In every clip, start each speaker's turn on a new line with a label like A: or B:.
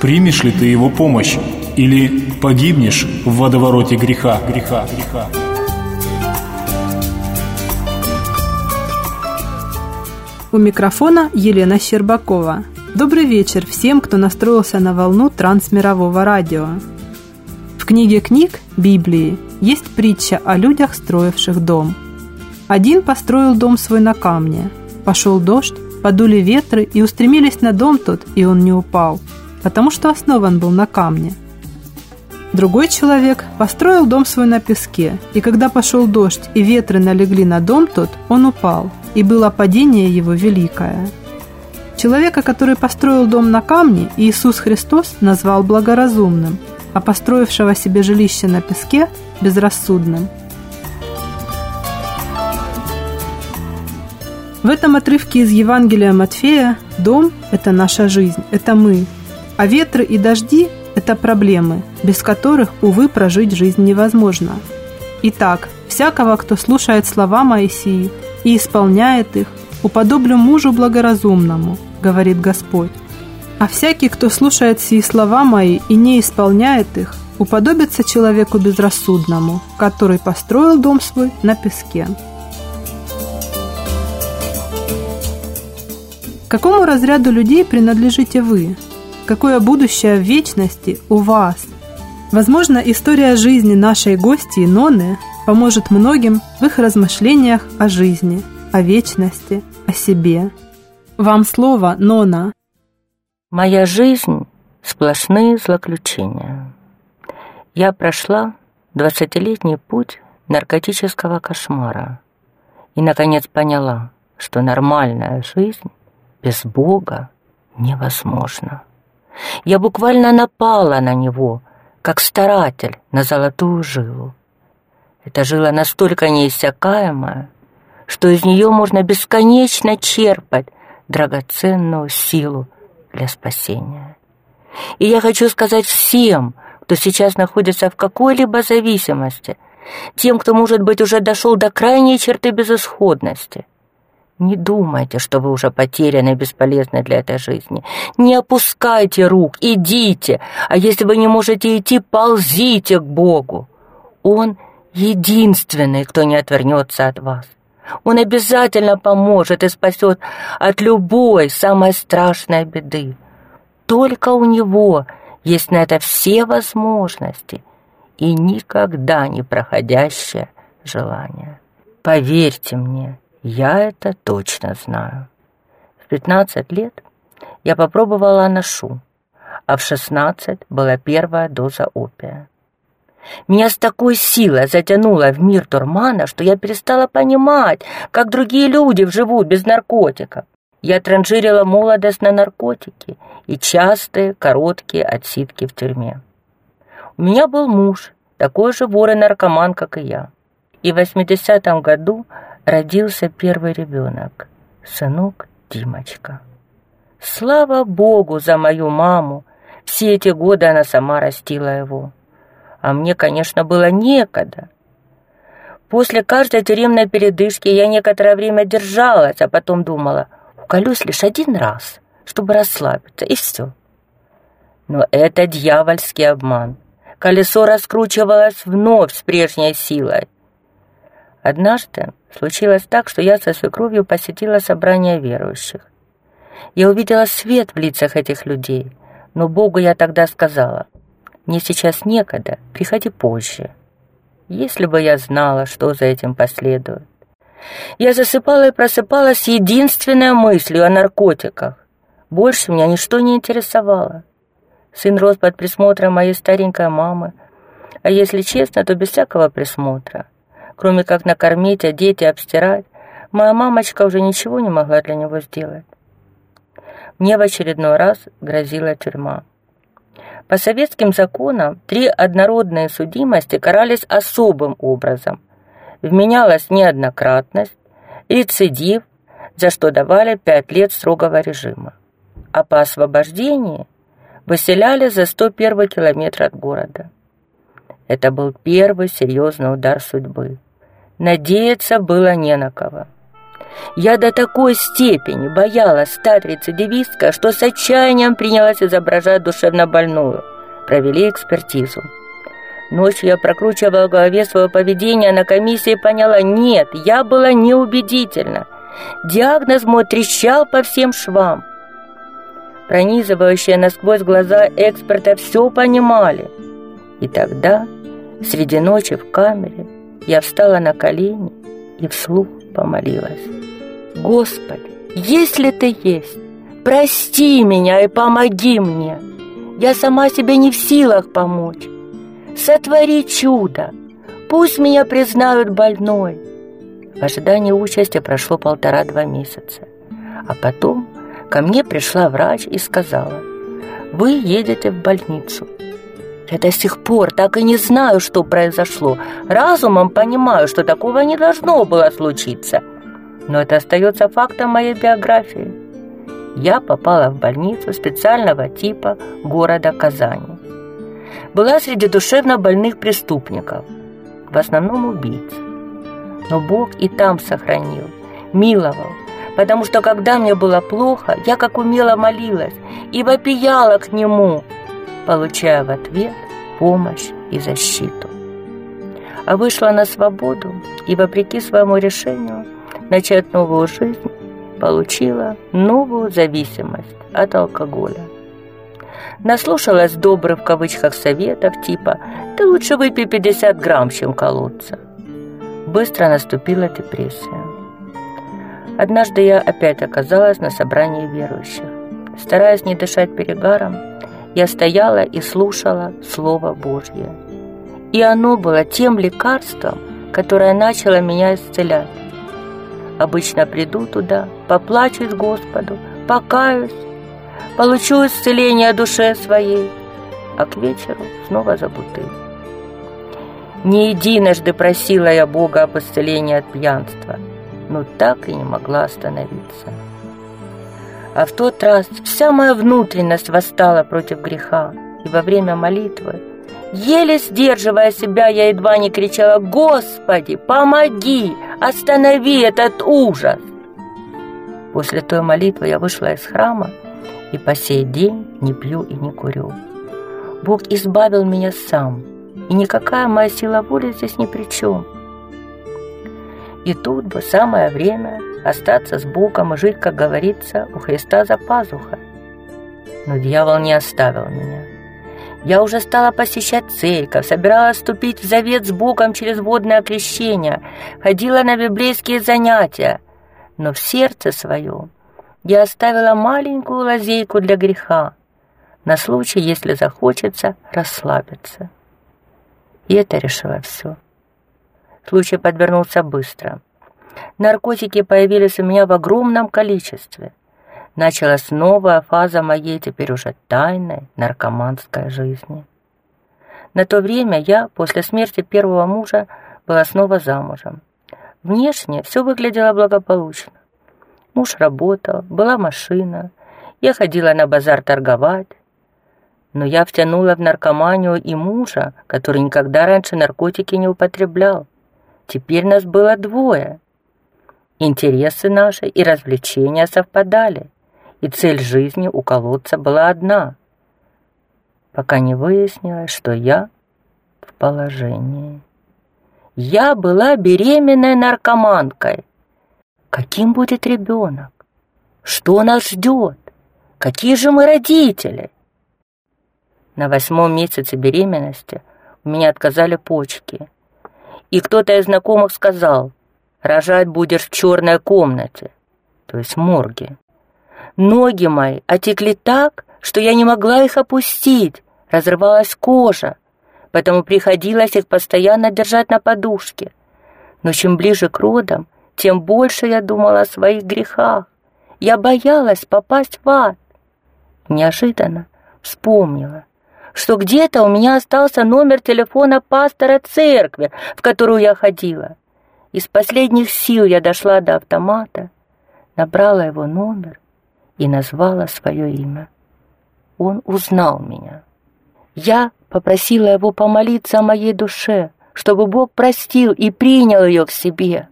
A: Примешь ли ты его помощь или погибнешь в водовороте греха, греха, греха.
B: У микрофона Елена Щербакова. Добрый вечер всем, кто настроился на волну трансмирового радио. В книге книг Библии есть притча о людях, строивших дом. Один построил дом свой на камне. Пошел дождь, подули ветры и устремились на дом тот, и он не упал, потому что основан был на камне. Другой человек построил дом свой на песке, и когда пошел дождь и ветры налегли на дом тот, он упал, и было падение его великое. Человека, который построил дом на камне, Иисус Христос назвал благоразумным, а построившего себе жилище на песке – безрассудным. В этом отрывке из Евангелия Матфея дом – это наша жизнь, это мы, а ветры и дожди – это проблемы, без которых, увы, прожить жизнь невозможно. Итак, всякого, кто слушает слова Моисии – и исполняет их, уподоблю мужу благоразумному, говорит Господь. А всякий, кто слушает сии слова мои и не исполняет их, уподобится человеку безрассудному, который построил дом свой на песке. Какому разряду людей принадлежите вы? Какое будущее в вечности у вас? Возможно, история жизни нашей гости Ноны поможет многим в их размышлениях о жизни, о вечности, о себе. Вам слово, Нона.
C: Моя жизнь – сплошные злоключения. Я прошла двадцатилетний путь наркотического кошмара и, наконец, поняла, что нормальная жизнь без Бога невозможна. Я буквально напала на него, как старатель на золотую жилу. Эта жила настолько неиссякаемая, что из нее можно бесконечно черпать драгоценную силу для спасения. И я хочу сказать всем, кто сейчас находится в какой-либо зависимости, тем, кто, может быть, уже дошел до крайней черты безысходности. Не думайте, что вы уже потеряны и бесполезны для этой жизни. Не опускайте рук, идите, а если вы не можете идти, ползите к Богу. Он единственный, кто не отвернется от вас. Он обязательно поможет и спасет от любой самой страшной беды. Только у него есть на это все возможности и никогда не проходящее желание. Поверьте мне, я это точно знаю. В 15 лет я попробовала аношу, а в 16 была первая доза опия. Меня с такой силой затянуло в мир дурмана, что я перестала понимать, как другие люди живут без наркотиков. Я транжирила молодость на наркотики и частые короткие отсидки в тюрьме. У меня был муж, такой же вор и наркоман, как и я. И в 80-м году родился первый ребенок, сынок Димочка. Слава Богу за мою маму, Все эти годы она сама растила его. А мне, конечно, было некогда. После каждой тюремной передышки я некоторое время держалась, а потом думала, уколюсь лишь один раз, чтобы расслабиться, и все. Но это дьявольский обман. Колесо раскручивалось вновь с прежней силой. Однажды случилось так, что я со свекровью посетила собрание верующих. Я увидела свет в лицах этих людей, но Богу я тогда сказала, «Мне сейчас некогда, приходи позже». Если бы я знала, что за этим последует. Я засыпала и просыпалась единственной мыслью о наркотиках. Больше меня ничто не интересовало. Сын рос под присмотром моей старенькой мамы, а если честно, то без всякого присмотра. Кроме как накормить, одеть и обстирать, моя мамочка уже ничего не могла для него сделать. Мне в очередной раз грозила тюрьма. По советским законам три однородные судимости карались особым образом. Вменялась неоднократность, рецидив, за что давали пять лет строгого режима. А по освобождении выселяли за 101 километр от города. Это был первый серьезный удар судьбы. Надеяться было не на кого. Я до такой степени боялась стать рецидивисткой, что с отчаянием принялась изображать душевно больную. Провели экспертизу. Ночью я прокручивала в голове свое поведение, на комиссии поняла, нет, я была неубедительна. Диагноз мой трещал по всем швам. Пронизывающие насквозь глаза эксперта все понимали. И тогда, среди ночи в камере, я встала на колени и вслух помолилась. Господи, если Ты есть, прости меня и помоги мне. Я сама себе не в силах помочь. Сотвори чудо, пусть меня признают больной. В ожидании участия прошло полтора-два месяца. А потом ко мне пришла врач и сказала, вы едете в больницу. Я до сих пор так и не знаю, что произошло. Разумом понимаю, что такого не должно было случиться – но это остается фактом моей биографии. Я попала в больницу специального типа города Казани. Была среди душевно больных преступников, в основном убийц. Но Бог и там сохранил, миловал, потому что когда мне было плохо, я как умело молилась и вопияла к Нему, получая в ответ помощь и защиту. А вышла на свободу и, вопреки своему решению, начать новую жизнь, получила новую зависимость от алкоголя. Наслушалась добрых в кавычках советов типа «ты лучше выпей 50 грамм, чем колоться». Быстро наступила депрессия. Однажды я опять оказалась на собрании верующих. Стараясь не дышать перегаром, я стояла и слушала Слово Божье. И оно было тем лекарством, которое начало меня исцелять. Обычно приду туда, поплачусь Господу, покаюсь, получу исцеление душе своей, а к вечеру снова за бутыль. Не единожды просила я Бога об исцелении от пьянства, но так и не могла остановиться. А в тот раз вся моя внутренность восстала против греха, и во время молитвы Еле сдерживая себя, я едва не кричала «Господи, помоги! Останови этот ужас!» После той молитвы я вышла из храма и по сей день не пью и не курю. Бог избавил меня сам, и никакая моя сила воли здесь ни при чем. И тут бы самое время остаться с Богом и жить, как говорится, у Христа за пазухой. Но дьявол не оставил меня. Я уже стала посещать церковь, собиралась вступить в завет с Богом через водное крещение, ходила на библейские занятия. Но в сердце своем я оставила маленькую лазейку для греха, на случай, если захочется расслабиться. И это решило все. Случай подвернулся быстро. Наркотики появились у меня в огромном количестве началась новая фаза моей теперь уже тайной наркоманской жизни. На то время я, после смерти первого мужа, была снова замужем. Внешне все выглядело благополучно. Муж работал, была машина, я ходила на базар торговать. Но я втянула в наркоманию и мужа, который никогда раньше наркотики не употреблял. Теперь нас было двое. Интересы наши и развлечения совпадали, и цель жизни у колодца была одна, пока не выяснилось, что я в положении. Я была беременной наркоманкой. Каким будет ребенок? Что нас ждет? Какие же мы родители? На восьмом месяце беременности у меня отказали почки. И кто-то из знакомых сказал, рожать будешь в черной комнате, то есть морге. Ноги мои отекли так, что я не могла их опустить, разрывалась кожа, поэтому приходилось их постоянно держать на подушке. Но чем ближе к родам, тем больше я думала о своих грехах. Я боялась попасть в ад. Неожиданно вспомнила, что где-то у меня остался номер телефона пастора церкви, в которую я ходила. Из последних сил я дошла до автомата, набрала его номер и назвала свое имя. Он узнал меня. Я попросила его помолиться о моей душе, чтобы Бог простил и принял ее к себе.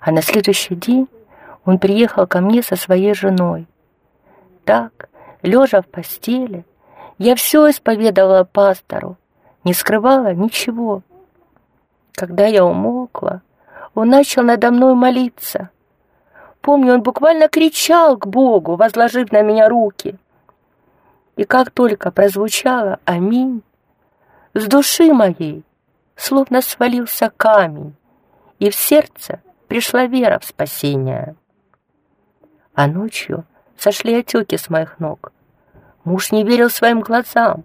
C: А на следующий день он приехал ко мне со своей женой. Так, лежа в постели, я все исповедовала пастору, не скрывала ничего. Когда я умолкла, он начал надо мной молиться. Помню, он буквально кричал к Богу, возложив на меня руки. И как только прозвучало «Аминь», с души моей словно свалился камень, и в сердце пришла вера в спасение. А ночью сошли отеки с моих ног. Муж не верил своим глазам.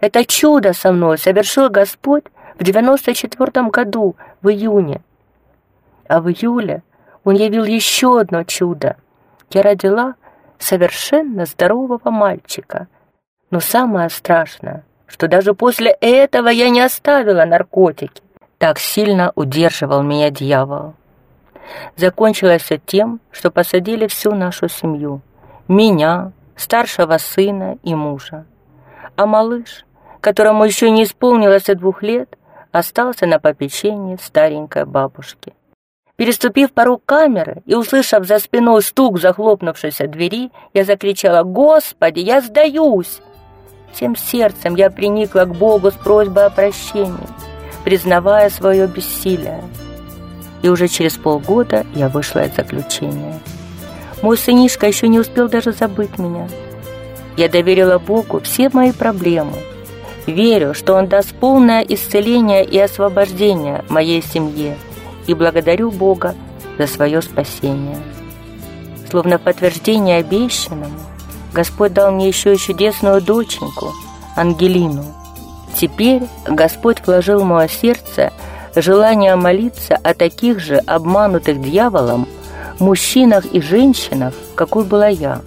C: Это чудо со мной совершил Господь в девяносто четвертом году, в июне. А в июле Он явил еще одно чудо. Я родила совершенно здорового мальчика. Но самое страшное, что даже после этого я не оставила наркотики. Так сильно удерживал меня дьявол. Закончилось все тем, что посадили всю нашу семью. Меня, старшего сына и мужа. А малыш, которому еще не исполнилось и двух лет, остался на попечении старенькой бабушки. Переступив порог камеры и услышав за спиной стук захлопнувшейся двери, я закричала «Господи, я сдаюсь!» Всем сердцем я приникла к Богу с просьбой о прощении, признавая свое бессилие. И уже через полгода я вышла из заключения. Мой сынишка еще не успел даже забыть меня. Я доверила Богу все мои проблемы. Верю, что Он даст полное исцеление и освобождение моей семье и благодарю Бога за свое спасение. Словно подтверждение обещанному, Господь дал мне еще и чудесную доченьку, Ангелину. Теперь Господь вложил в мое сердце желание молиться о таких же обманутых дьяволом мужчинах и женщинах, какой была я.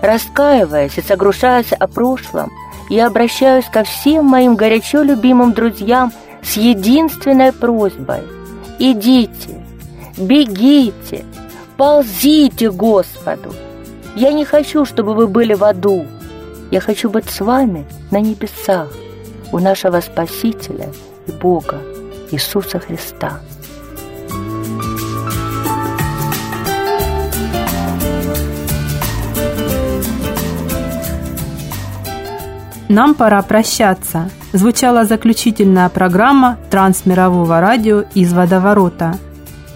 C: Раскаиваясь и согрушаясь о прошлом, я обращаюсь ко всем моим горячо любимым друзьям с единственной просьбой. Идите, бегите, ползите Господу. Я не хочу, чтобы вы были в аду. Я хочу быть с вами на небесах у нашего Спасителя и Бога Иисуса Христа.
B: Нам пора прощаться. Звучала заключительная программа трансмирового радио из водоворота.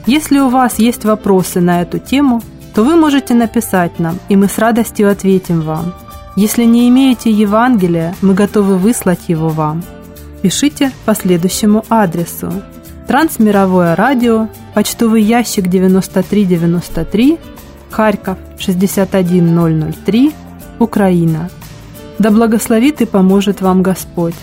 B: Если у вас есть вопросы на эту тему, то вы можете написать нам, и мы с радостью ответим вам. Если не имеете Евангелия, мы готовы выслать его вам. Пишите по следующему адресу. Трансмировое радио, почтовый ящик 9393, Харьков 61003, Украина – да благословит и поможет вам Господь.